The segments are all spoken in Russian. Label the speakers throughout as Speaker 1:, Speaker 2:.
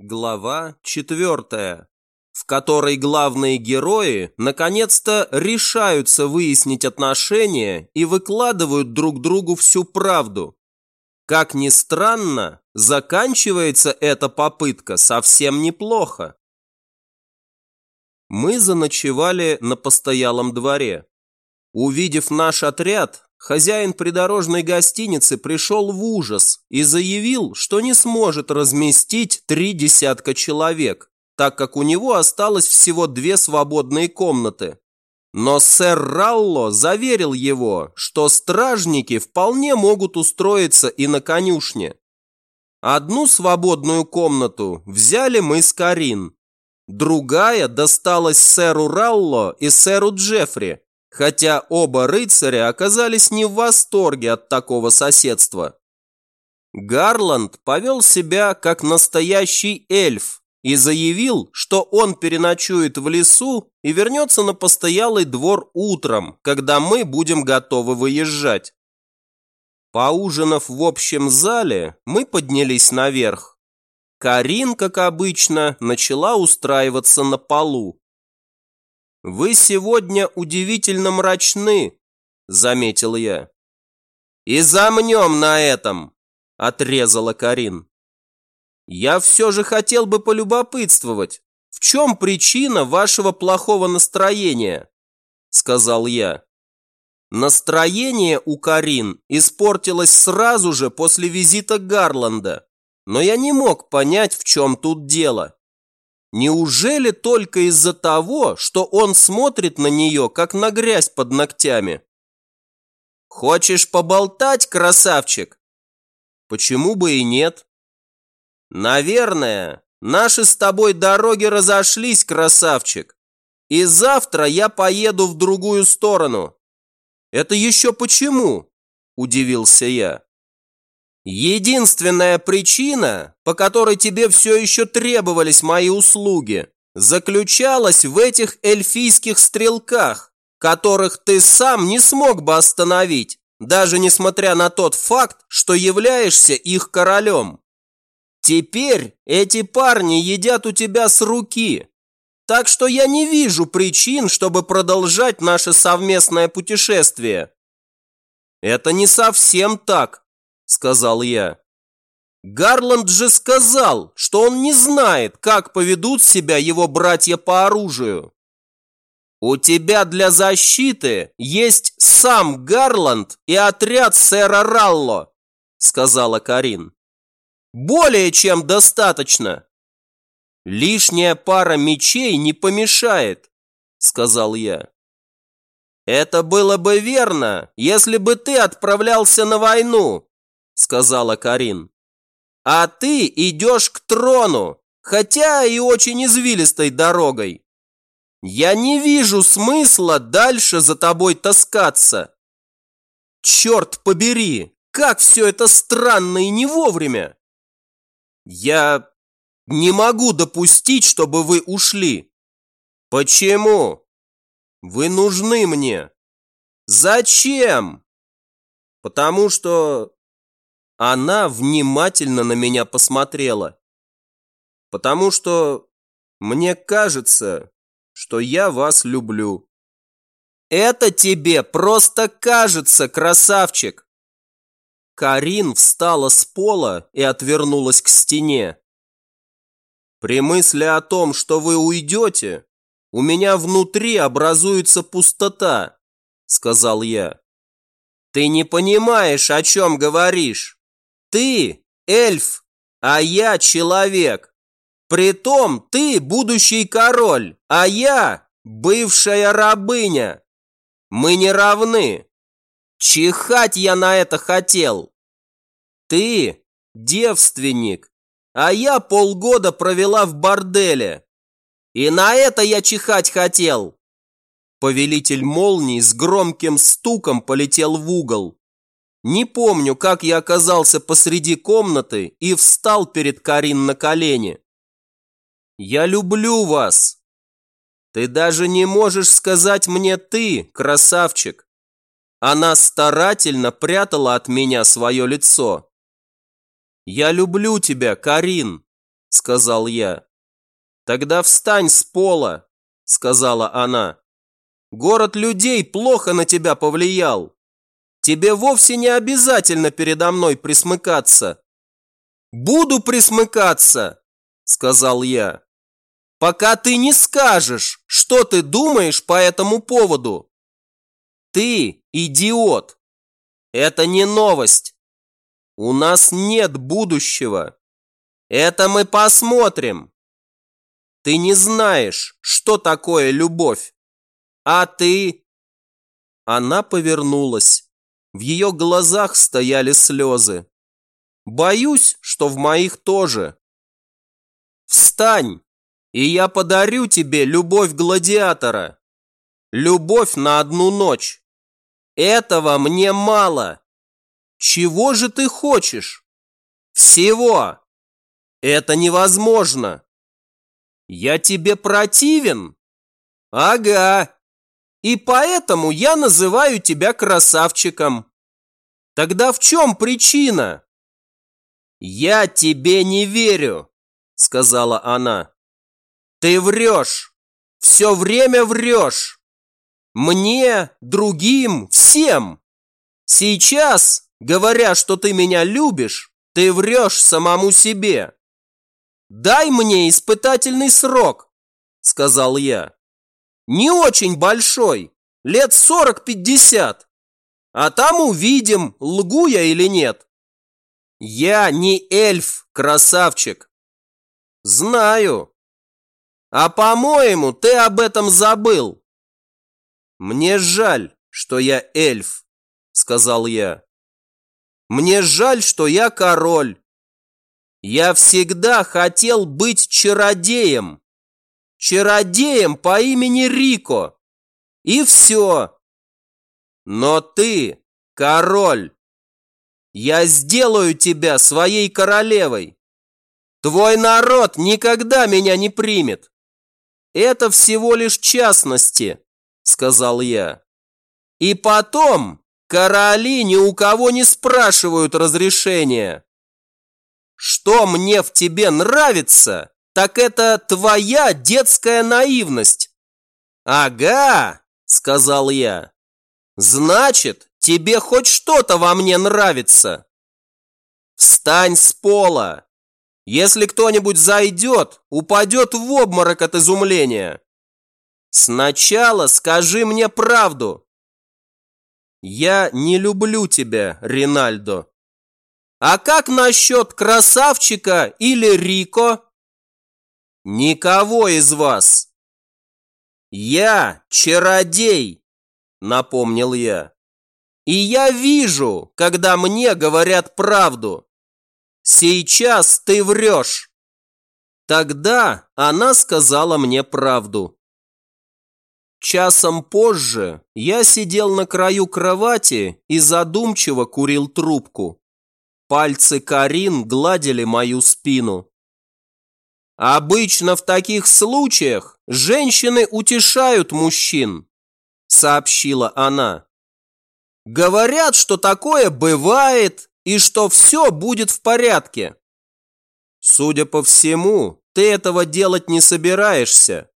Speaker 1: Глава четвертая, в которой главные герои наконец-то решаются выяснить отношения и выкладывают друг другу всю правду. Как ни странно, заканчивается эта попытка совсем неплохо. Мы заночевали на постоялом дворе. Увидев наш отряд, хозяин придорожной гостиницы пришел в ужас и заявил, что не сможет разместить три десятка человек, так как у него осталось всего две свободные комнаты. Но сэр Ралло заверил его, что стражники вполне могут устроиться и на конюшне. Одну свободную комнату взяли мы с Карин. Другая досталась сэру Ралло и сэру Джеффри, хотя оба рыцаря оказались не в восторге от такого соседства. Гарланд повел себя как настоящий эльф и заявил, что он переночует в лесу и вернется на постоялый двор утром, когда мы будем готовы выезжать. Поужинав в общем зале, мы поднялись наверх. Карин, как обычно, начала устраиваться на полу. «Вы сегодня удивительно мрачны», — заметил я. «И замнем на этом», — отрезала Карин. «Я все же хотел бы полюбопытствовать, в чем причина вашего плохого настроения?» — сказал я. Настроение у Карин испортилось сразу же после визита Гарланда, но я не мог понять, в чем тут дело. Неужели только из-за того, что он смотрит на нее, как на грязь под ногтями? Хочешь поболтать, красавчик? Почему бы и нет? Наверное, наши с тобой дороги разошлись, красавчик. И завтра я поеду в другую сторону. Это еще почему? Удивился я. Единственная причина, по которой тебе все еще требовались мои услуги, заключалась в этих эльфийских стрелках, которых ты сам не смог бы остановить, даже несмотря на тот факт, что являешься их королем. Теперь эти парни едят у тебя с руки, так что я не вижу причин, чтобы продолжать наше совместное путешествие. Это не совсем так, – сказал я. Гарланд же сказал, что он не знает, как поведут себя его братья по оружию. У тебя для защиты есть сам Гарланд и отряд сэра Ралло, сказала Карин. Более чем достаточно. Лишняя пара мечей не помешает, сказал я. Это было бы верно, если бы ты отправлялся на войну, сказала Карин. А ты идешь к трону, хотя и очень извилистой дорогой. Я не вижу смысла дальше за тобой таскаться. Черт побери, как все это странно и не вовремя. Я не могу допустить, чтобы вы ушли. Почему? Вы нужны мне. Зачем? Потому что она внимательно на меня посмотрела. Потому что мне кажется, что я вас люблю. Это тебе просто кажется, красавчик. Карин встала с пола и отвернулась к стене. При мысли о том, что вы уйдете, у меня внутри образуется пустота, сказал я. Ты не понимаешь, о чем говоришь. Ты эльф, а я человек. Притом ты будущий король, а я бывшая рабыня. Мы не равны. Чихать я на это хотел. Ты девственник, а я полгода провела в борделе. И на это я чихать хотел. Повелитель молний с громким стуком полетел в угол. Не помню, как я оказался посреди комнаты и встал перед Карин на колени. «Я люблю вас!» «Ты даже не можешь сказать мне «ты», красавчик!» Она старательно прятала от меня свое лицо. «Я люблю тебя, Карин!» сказал я. Тогда встань с пола, сказала она. Город людей плохо на тебя повлиял. Тебе вовсе не обязательно передо мной присмыкаться. Буду присмыкаться, сказал я. Пока ты не скажешь, что ты думаешь по этому поводу. Ты идиот. Это не новость. У нас нет будущего. Это мы посмотрим. Ты не знаешь, что такое любовь. А ты... Она повернулась. В ее глазах стояли слезы. Боюсь, что в моих тоже. Встань, и я подарю тебе любовь гладиатора. Любовь на одну ночь. Этого мне мало. Чего же ты хочешь? Всего. Это невозможно. Я тебе противен? Ага. И поэтому я называю тебя красавчиком. Тогда в чем причина? Я тебе не верю, сказала она. Ты врешь. Все время врешь. Мне, другим, всем. Сейчас, говоря, что ты меня любишь, ты врешь самому себе. Дай мне испытательный срок, сказал я. Не очень большой, лет сорок-пятьдесят. А там увидим, лгу я или нет. Я не эльф, красавчик. Знаю. А по-моему, ты об этом забыл. «Мне жаль, что я эльф», — сказал я. «Мне жаль, что я король. Я всегда хотел быть чародеем. Чародеем по имени Рико. И все. Но ты король. Я сделаю тебя своей королевой. Твой народ никогда меня не примет. Это всего лишь частности сказал я. И потом, короли ни у кого не спрашивают разрешения. Что мне в тебе нравится, так это твоя детская наивность. Ага, сказал я. Значит, тебе хоть что-то во мне нравится. Встань с пола. Если кто-нибудь зайдет, упадет в обморок от изумления. Сначала скажи мне правду. Я не люблю тебя, Ринальдо. А как насчет красавчика или Рико? Никого из вас. Я чародей, напомнил я. И я вижу, когда мне говорят правду. Сейчас ты врешь. Тогда она сказала мне правду. Часом позже я сидел на краю кровати и задумчиво курил трубку. Пальцы Карин гладили мою спину. «Обычно в таких случаях женщины утешают мужчин», – сообщила она. «Говорят, что такое бывает и что все будет в порядке». «Судя по всему, ты этого делать не собираешься».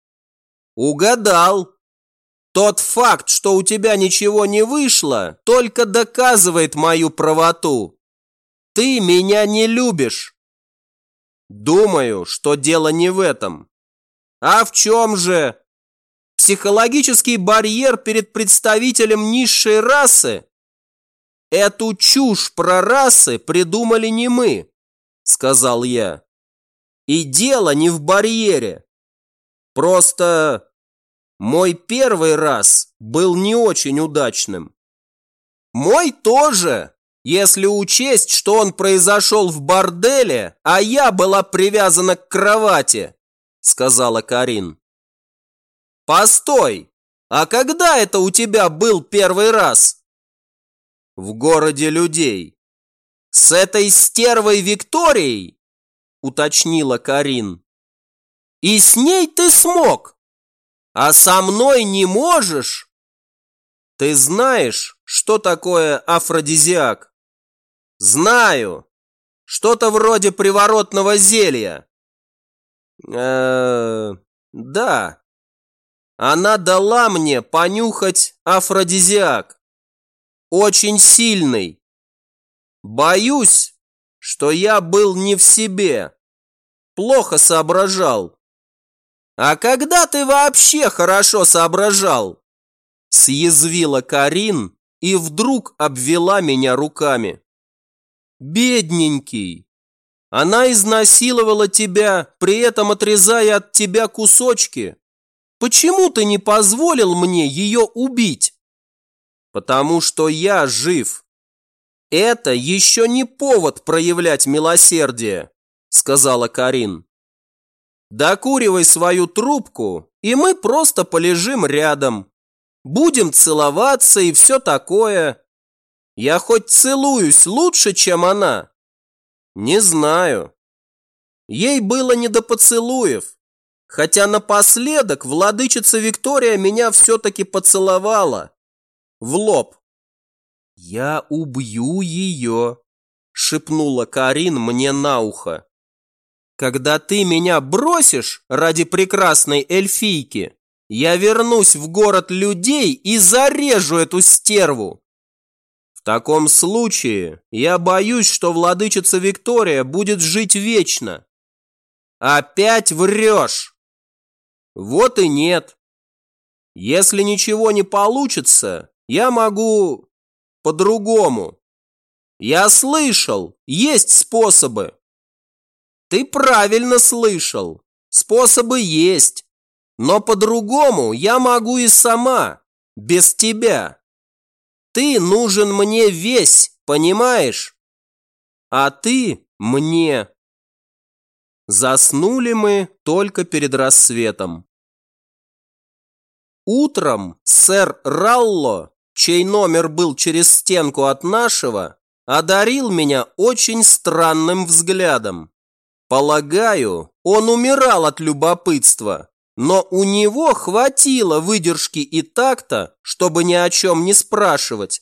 Speaker 1: «Угадал», тот факт, что у тебя ничего не вышло, только доказывает мою правоту. Ты меня не любишь. Думаю, что дело не в этом. А в чем же? Психологический барьер перед представителем низшей расы? Эту чушь про расы придумали не мы, сказал я. И дело не в барьере. Просто мой первый раз был не очень удачным. Мой тоже, если учесть, что он произошел в борделе, а я была привязана к кровати, сказала Карин. Постой, а когда это у тебя был первый раз? В городе людей. С этой стервой Викторией? Уточнила Карин. И с ней ты смог? а со мной не можешь? Ты знаешь, что такое афродизиак? Знаю. Что-то вроде приворотного зелья. э да. Она дала мне понюхать афродизиак. Очень сильный. Боюсь, что я был не в себе. Плохо соображал. А когда ты вообще хорошо соображал? Съязвила Карин и вдруг обвела меня руками. Бедненький. Она изнасиловала тебя, при этом отрезая от тебя кусочки. Почему ты не позволил мне ее убить? Потому что я жив. Это еще не повод проявлять милосердие, сказала Карин. Докуривай свою трубку, и мы просто полежим рядом. Будем целоваться и все такое. Я хоть целуюсь лучше, чем она? Не знаю. Ей было не до поцелуев. Хотя напоследок владычица Виктория меня все-таки поцеловала. В лоб. «Я убью ее», – шепнула Карин мне на ухо. «Когда ты меня бросишь ради прекрасной эльфийки, я вернусь в город людей и зарежу эту стерву. Таком случае я боюсь, что владычица Виктория будет жить вечно. Опять врешь. Вот и нет. Если ничего не получится, я могу по-другому. Я слышал, есть способы. Ты правильно слышал. Способы есть. Но по-другому я могу и сама, без тебя. Ты нужен мне весь, понимаешь? А ты мне. Заснули мы только перед рассветом. Утром сэр Ралло, чей номер был через стенку от нашего, одарил меня очень странным взглядом. Полагаю, он умирал от любопытства, но у него хватило выдержки и такта, чтобы ни о чем не спрашивать.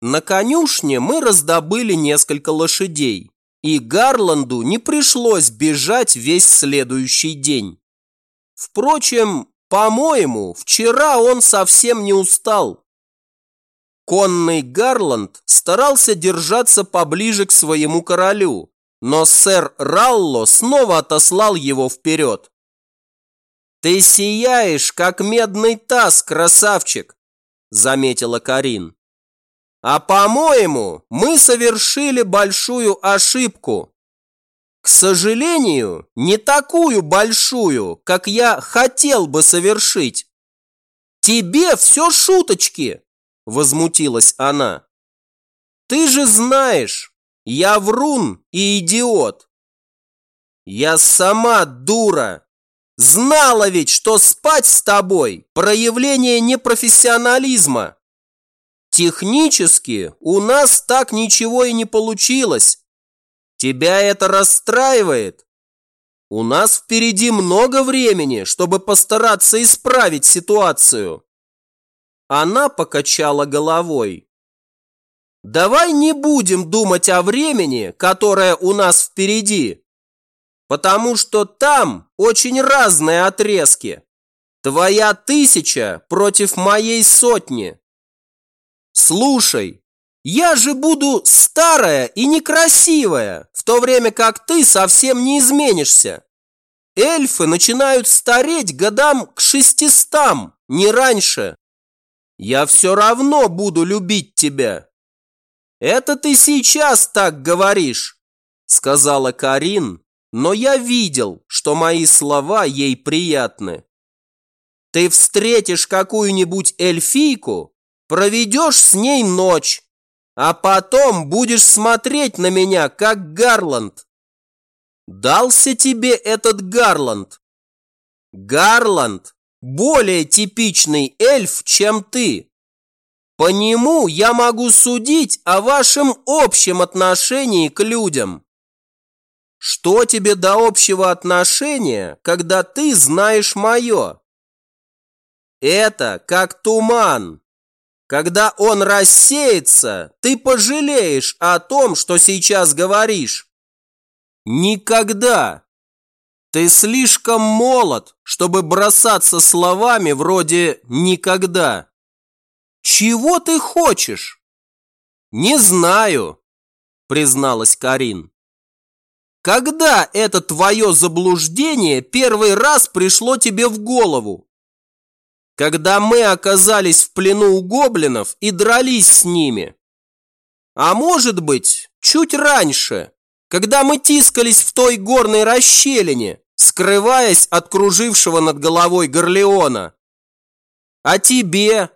Speaker 1: На конюшне мы раздобыли несколько лошадей и Гарланду не пришлось бежать весь следующий день. Впрочем, по-моему, вчера он совсем не устал. Конный Гарланд старался держаться поближе к своему королю, но сэр Ралло снова отослал его вперед. «Ты сияешь, как медный таз, красавчик!» – заметила Карин. А по-моему, мы совершили большую ошибку. К сожалению, не такую большую, как я хотел бы совершить. Тебе все шуточки, возмутилась она. Ты же знаешь, я врун и идиот. Я сама дура. Знала ведь, что спать с тобой – проявление непрофессионализма. Технически у нас так ничего и не получилось. Тебя это расстраивает? У нас впереди много времени, чтобы постараться исправить ситуацию. Она покачала головой. Давай не будем думать о времени, которое у нас впереди, потому что там очень разные отрезки. Твоя тысяча против моей сотни. Слушай, я же буду старая и некрасивая, в то время как ты совсем не изменишься. Эльфы начинают стареть годам к шестистам, не раньше. Я все равно буду любить тебя. Это ты сейчас так говоришь, сказала Карин, но я видел, что мои слова ей приятны. Ты встретишь какую-нибудь эльфийку, Проведешь с ней ночь, а потом будешь смотреть на меня, как Гарланд. Дался тебе этот Гарланд. Гарланд более типичный эльф, чем ты. По нему я могу судить о вашем общем отношении к людям. Что тебе до общего отношения, когда ты знаешь мое? Это как туман, когда он рассеется, ты пожалеешь о том, что сейчас говоришь. Никогда. Ты слишком молод, чтобы бросаться словами вроде «никогда». Чего ты хочешь? Не знаю, призналась Карин. Когда это твое заблуждение первый раз пришло тебе в голову? Когда мы оказались в плену у гоблинов и дрались с ними? А может быть, чуть раньше, когда мы тискались в той горной расщелине, скрываясь от кружившего над головой Горлеона? А тебе?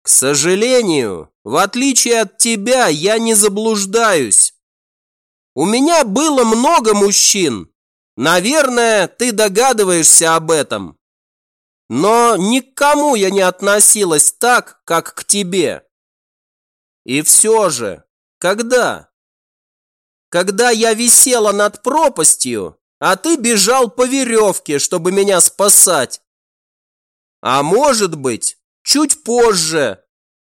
Speaker 1: К сожалению, в отличие от тебя, я не заблуждаюсь. У меня было много мужчин. Наверное, ты догадываешься об этом. Но ни к кому я не относилась так, как к тебе. И все же, когда? Когда я висела над пропастью, а ты бежал по веревке, чтобы меня спасать. А может быть, чуть позже,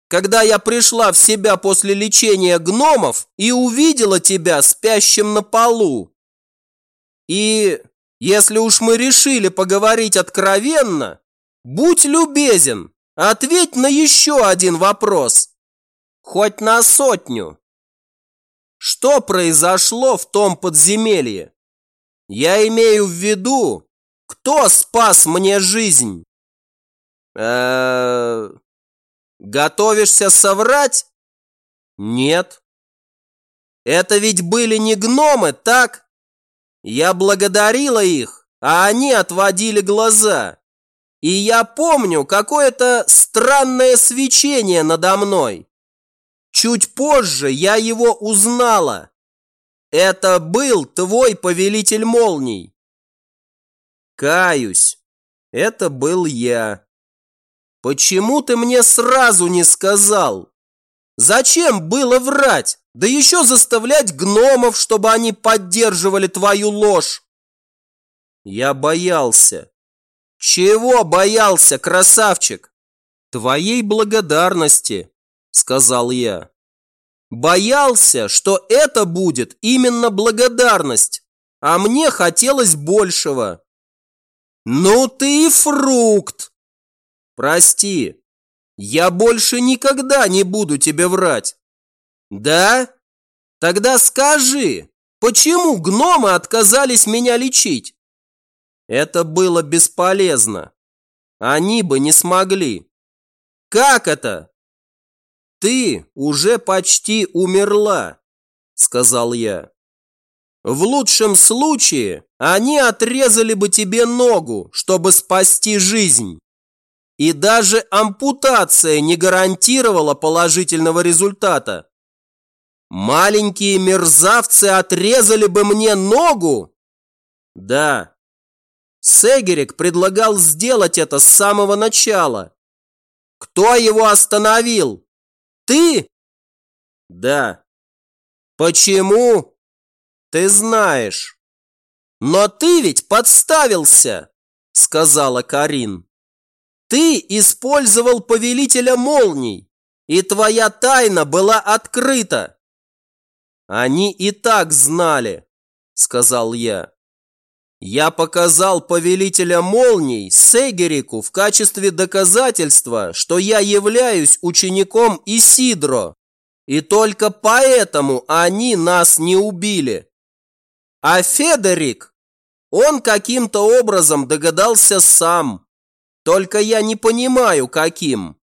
Speaker 1: когда я пришла в себя после лечения гномов и увидела тебя спящим на полу. И если уж мы решили поговорить откровенно, будь любезен, ответь на еще один вопрос. Хоть на сотню. Что произошло в том подземелье? Я имею в виду, кто спас мне жизнь? Э Готовишься соврать? Нет. Это ведь были не гномы, так? Я благодарила их, а они отводили глаза. И я помню какое-то странное свечение надо мной. Чуть позже я его узнала. Это был твой повелитель молний. Каюсь, это был я. Почему ты мне сразу не сказал? Зачем было врать? Да еще заставлять гномов, чтобы они поддерживали твою ложь. Я боялся. Чего боялся, красавчик? Твоей благодарности, сказал я. Боялся, что это будет именно благодарность, а мне хотелось большего. Ну ты и фрукт, Прости, я больше никогда не буду тебе врать. Да? Тогда скажи, почему гномы отказались меня лечить? Это было бесполезно. Они бы не смогли. Как это? Ты уже почти умерла, сказал я. В лучшем случае они отрезали бы тебе ногу, чтобы спасти жизнь. И даже ампутация не гарантировала положительного результата. Маленькие мерзавцы отрезали бы мне ногу? Да. Сегерик предлагал сделать это с самого начала. Кто его остановил? Ты? Да. Почему? Ты знаешь. Но ты ведь подставился, сказала Карин. Ты использовал повелителя молний, и твоя тайна была открыта. Они и так знали, сказал я. Я показал повелителя молний Сегерику в качестве доказательства, что я являюсь учеником Исидро, и только поэтому они нас не убили. А Федерик, он каким-то образом догадался сам. Только я не понимаю, каким.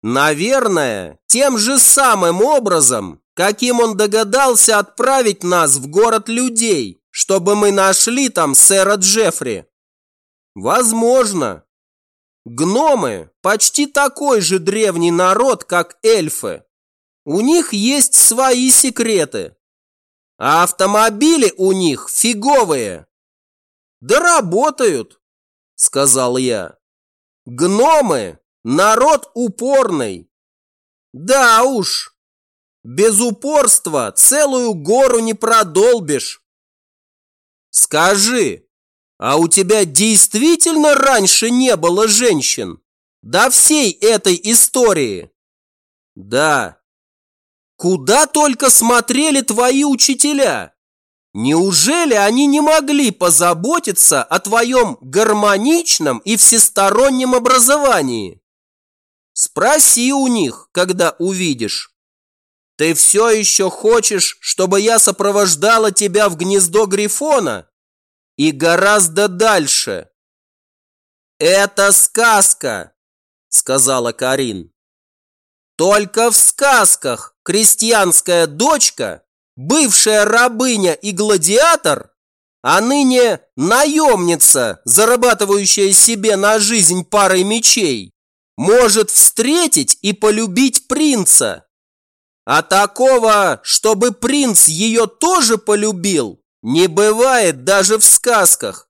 Speaker 1: Наверное, тем же самым образом, каким он догадался отправить нас в город людей, чтобы мы нашли там сэра Джеффри. Возможно. Гномы почти такой же древний народ, как эльфы. У них есть свои секреты. А автомобили у них фиговые. Да работают, сказал я. Гномы – народ упорный. Да уж, без упорства целую гору не продолбишь. Скажи, а у тебя действительно раньше не было женщин? До всей этой истории? Да. Куда только смотрели твои учителя? Неужели они не могли позаботиться о твоем гармоничном и всестороннем образовании? Спроси у них, когда увидишь. Ты все еще хочешь, чтобы я сопровождала тебя в гнездо Грифона? И гораздо дальше. Это сказка, сказала Карин. Только в сказках крестьянская дочка, бывшая рабыня и гладиатор, а ныне наемница, зарабатывающая себе на жизнь парой мечей, может встретить и полюбить принца. А такого, чтобы принц ее тоже полюбил, не бывает даже в сказках.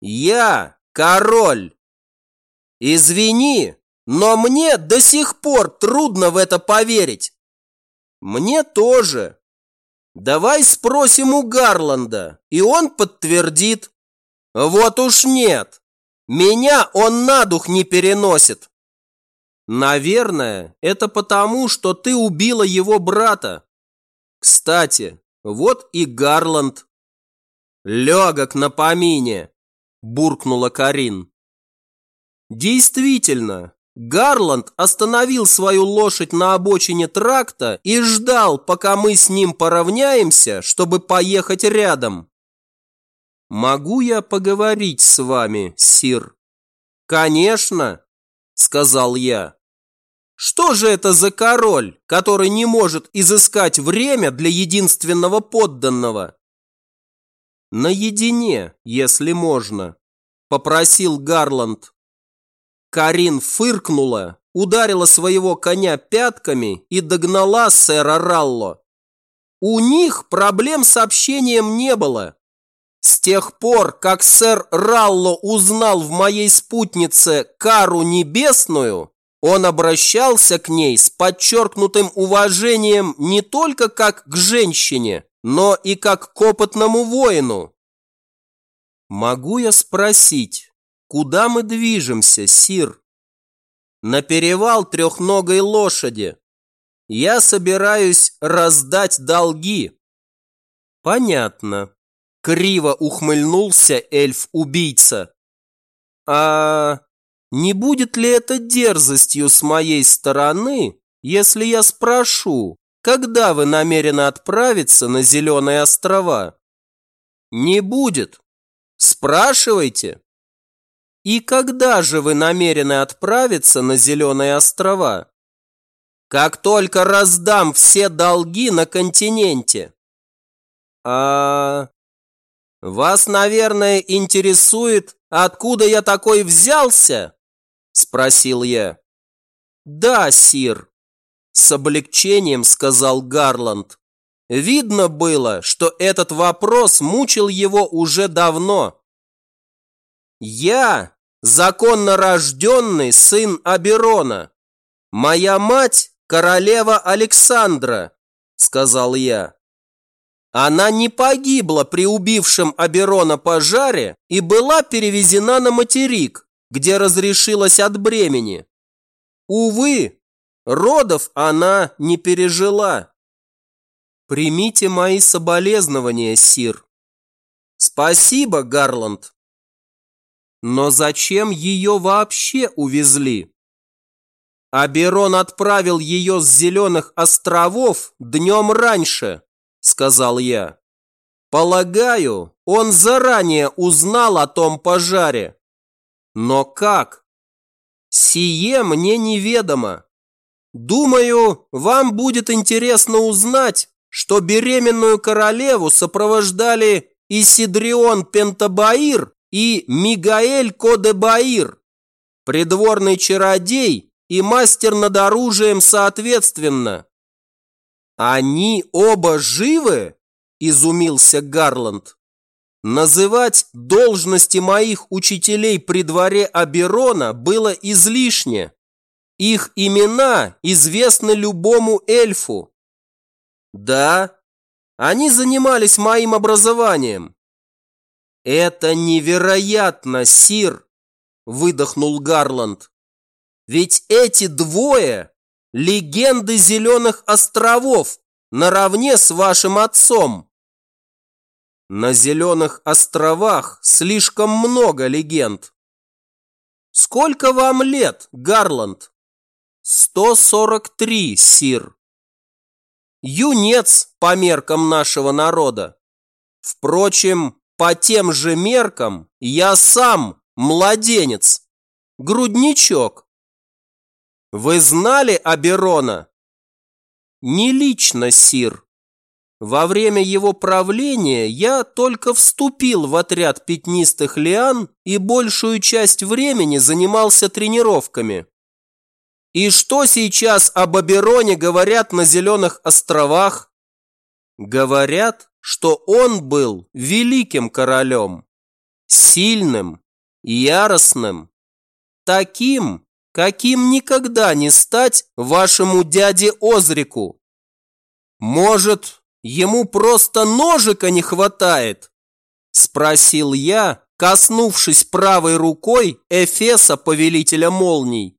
Speaker 1: Я король. Извини, но мне до сих пор трудно в это поверить. Мне тоже. Давай спросим у Гарланда, и он подтвердит. Вот уж нет. Меня он на дух не переносит. Наверное, это потому, что ты убила его брата. Кстати, вот и Гарланд. Легок на помине, буркнула Карин. Действительно, Гарланд остановил свою лошадь на обочине тракта и ждал, пока мы с ним поравняемся, чтобы поехать рядом. «Могу я поговорить с вами, сир?» «Конечно», — сказал я. «Что же это за король, который не может изыскать время для единственного подданного?» «Наедине, если можно», — попросил Гарланд. Карин фыркнула, ударила своего коня пятками и догнала сэра Ралло. У них проблем с общением не было. С тех пор, как сэр Ралло узнал в моей спутнице кару небесную, он обращался к ней с подчеркнутым уважением не только как к женщине, но и как к опытному воину. Могу я спросить, куда мы движемся, Сир? На перевал трехногой лошади. Я собираюсь раздать долги. Понятно. Криво ухмыльнулся эльф-убийца. А не будет ли это дерзостью с моей стороны, если я спрошу, когда вы намерены отправиться на Зеленые острова? Не будет. Спрашивайте. И когда же вы намерены отправиться на Зеленые острова? Как только раздам все долги на континенте. А вас, наверное, интересует, откуда я такой взялся? Спросил я. Да, сир. С облегчением сказал Гарланд. Видно было, что этот вопрос мучил его уже давно. Я законно рожденный сын Аберона. Моя мать королева Александра, сказал я. Она не погибла при убившем Аберона пожаре и была перевезена на материк, где разрешилась от бремени. Увы, родов она не пережила. Примите мои соболезнования, сир. Спасибо, Гарланд. Но зачем ее вообще увезли? Аберон отправил ее с Зеленых островов днем раньше, сказал я. Полагаю, он заранее узнал о том пожаре. Но как? Сие мне неведомо. Думаю, вам будет интересно узнать, что беременную королеву сопровождали Исидрион Пентабаир и Мигаэль Кодебаир, придворный чародей и мастер над оружием соответственно. «Они оба живы?» – изумился Гарланд. Называть должности моих учителей при дворе Аберона было излишне. Их имена известны любому эльфу. Да, они занимались моим образованием. Это невероятно, Сир, выдохнул Гарланд. Ведь эти двое легенды Зеленых островов наравне с вашим отцом. На Зеленых островах слишком много легенд. Сколько вам лет, Гарланд? 143, сир. Юнец по меркам нашего народа. Впрочем, по тем же меркам я сам младенец, грудничок. Вы знали Аберона? Не лично, сир. Во время его правления я только вступил в отряд пятнистых лиан и большую часть времени занимался тренировками. И что сейчас об Абероне говорят на Зеленых островах? Говорят, что он был великим королем, сильным, яростным, таким, каким никогда не стать вашему дяде Озрику. Может, ему просто ножика не хватает? Спросил я, коснувшись правой рукой Эфеса Повелителя Молний.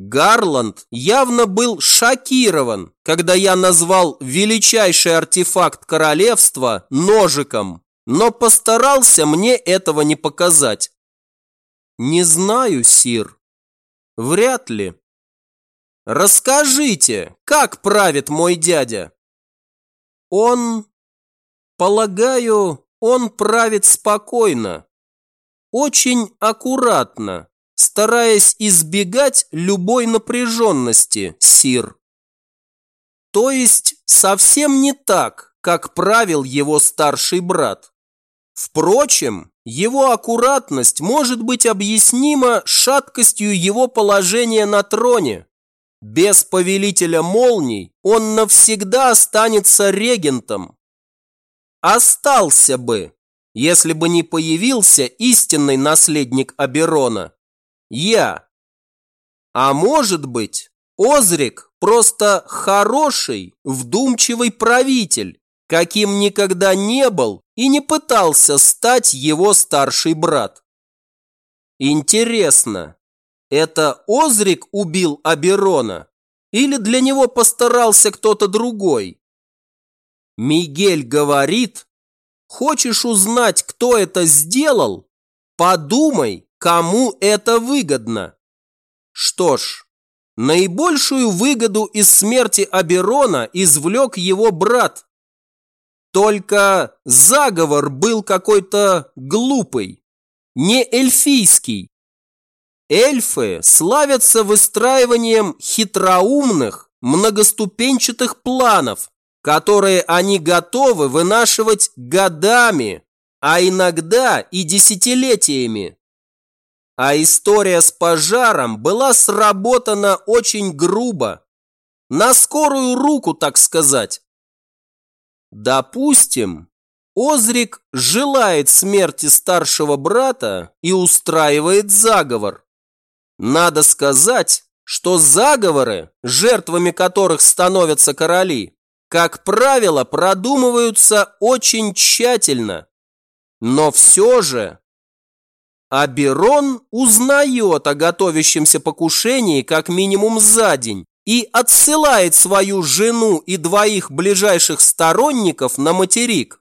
Speaker 1: Гарланд явно был шокирован, когда я назвал величайший артефакт королевства ножиком, но постарался мне этого не показать. Не знаю, Сир. Вряд ли. Расскажите, как правит мой дядя? Он... Полагаю, он правит спокойно. Очень аккуратно, стараясь избегать любой напряженности, Сир. То есть совсем не так, как правил его старший брат. Впрочем, его аккуратность может быть объяснима шаткостью его положения на троне. Без повелителя молний он навсегда останется регентом. Остался бы, если бы не появился истинный наследник Аберона. Я. А может быть, Озрик просто хороший, вдумчивый правитель, каким никогда не был и не пытался стать его старший брат. Интересно, это Озрик убил Аберона или для него постарался кто-то другой? Мигель говорит, хочешь узнать, кто это сделал? Подумай, кому это выгодно. Что ж, наибольшую выгоду из смерти Аберона извлек его брат. Только заговор был какой-то глупый, не эльфийский. Эльфы славятся выстраиванием хитроумных, многоступенчатых планов, которые они готовы вынашивать годами, а иногда и десятилетиями. А история с пожаром была сработана очень грубо. На скорую руку, так сказать. Допустим, Озрик желает смерти старшего брата и устраивает заговор. Надо сказать, что заговоры, жертвами которых становятся короли, как правило, продумываются очень тщательно. Но все же Аберон узнает о готовящемся покушении как минимум за день и отсылает свою жену и двоих ближайших сторонников на материк.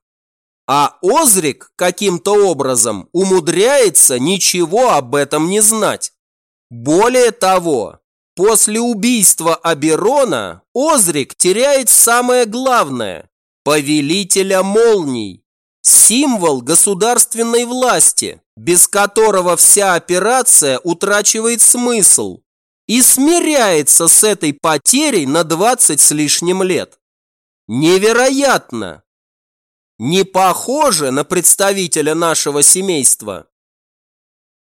Speaker 1: А Озрик каким-то образом умудряется ничего об этом не знать. Более того, после убийства Аберона Озрик теряет самое главное – повелителя молний, символ государственной власти, без которого вся операция утрачивает смысл и смиряется с этой потерей на 20 с лишним лет. Невероятно! Не похоже на представителя нашего семейства.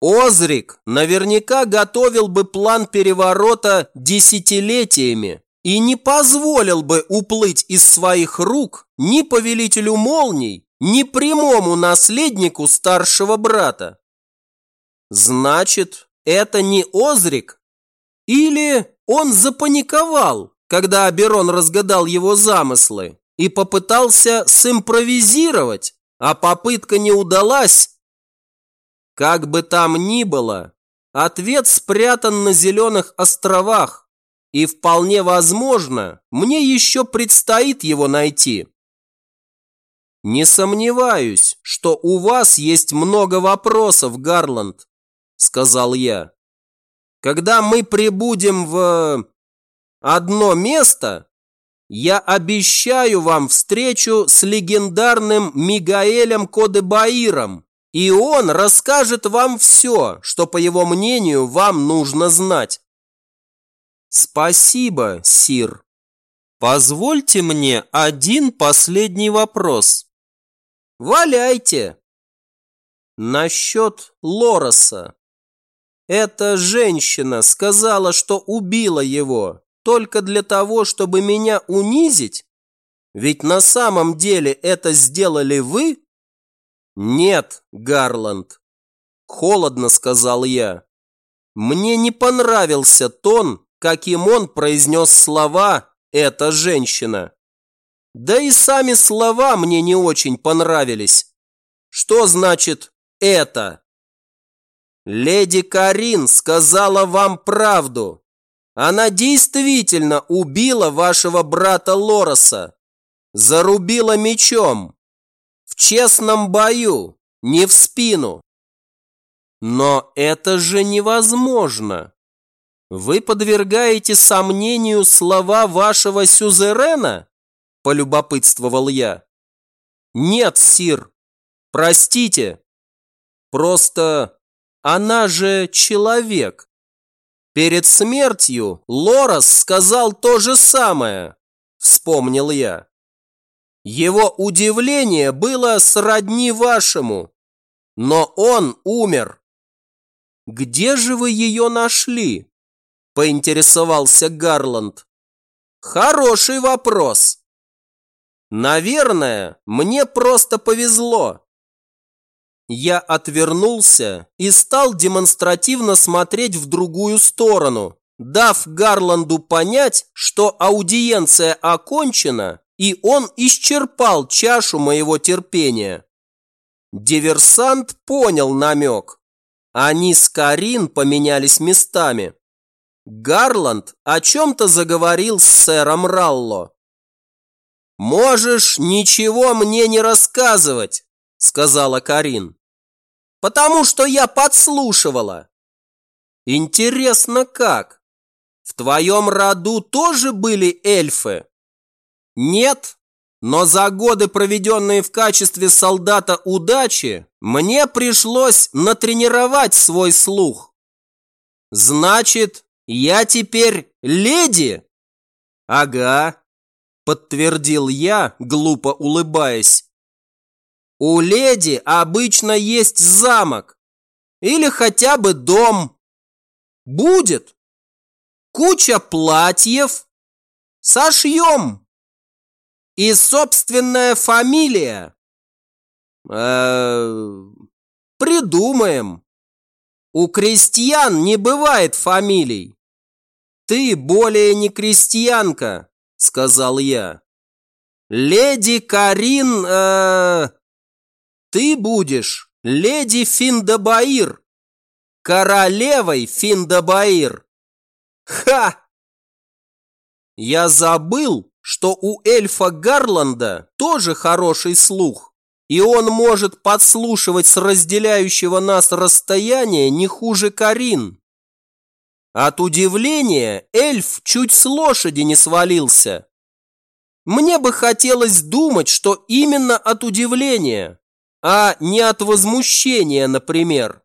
Speaker 1: Озрик наверняка готовил бы план переворота десятилетиями и не позволил бы уплыть из своих рук ни повелителю молний, ни прямому наследнику старшего брата. Значит, это не Озрик? Или он запаниковал, когда Аберон разгадал его замыслы и попытался симпровизировать, а попытка не удалась, как бы там ни было, ответ спрятан на Зеленых островах, и вполне возможно, мне еще предстоит его найти. Не сомневаюсь, что у вас есть много вопросов, Гарланд, сказал я. Когда мы прибудем в одно место, я обещаю вам встречу с легендарным Мигаэлем Кодебаиром, и он расскажет вам все, что, по его мнению, вам нужно знать. Спасибо, Сир. Позвольте мне один последний вопрос. Валяйте. Насчет Лороса. Эта женщина сказала, что убила его только для того, чтобы меня унизить? Ведь на самом деле это сделали вы? «Нет, Гарланд», – холодно сказал я. Мне не понравился тон, каким он произнес слова «эта женщина». Да и сами слова мне не очень понравились. Что значит «это»? Леди Карин сказала вам правду. Она действительно убила вашего брата Лороса. Зарубила мечом. В честном бою, не в спину. Но это же невозможно. Вы подвергаете сомнению слова вашего сюзерена? Полюбопытствовал я. Нет, сир, простите. Просто она же человек. Перед смертью Лорас сказал то же самое, вспомнил я. Его удивление было сродни вашему, но он умер. Где же вы ее нашли? Поинтересовался Гарланд. Хороший вопрос. Наверное, мне просто повезло. Я отвернулся и стал демонстративно смотреть в другую сторону, дав Гарланду понять, что аудиенция окончена и он исчерпал чашу моего терпения. Диверсант понял намек. Они с Карин поменялись местами. Гарланд о чем-то заговорил с сэром Ралло. «Можешь ничего мне не рассказывать», — сказала Карин. «Потому что я подслушивала». «Интересно как? В твоем роду тоже были эльфы?» Нет, но за годы, проведенные в качестве солдата удачи, мне пришлось натренировать свой слух. Значит, я теперь леди? Ага, подтвердил я, глупо улыбаясь. У леди обычно есть замок или хотя бы дом. Будет. Куча платьев. Сошьем. И собственная фамилия? Э, придумаем. У крестьян не бывает фамилий. Ты более не крестьянка, сказал я. Леди Карин, э, ты будешь леди Финдабаир, королевой Финдабаир. Ха! Я забыл, что у эльфа Гарланда тоже хороший слух, и он может подслушивать с разделяющего нас расстояния не хуже Карин. От удивления эльф чуть с лошади не свалился. Мне бы хотелось думать, что именно от удивления, а не от возмущения, например.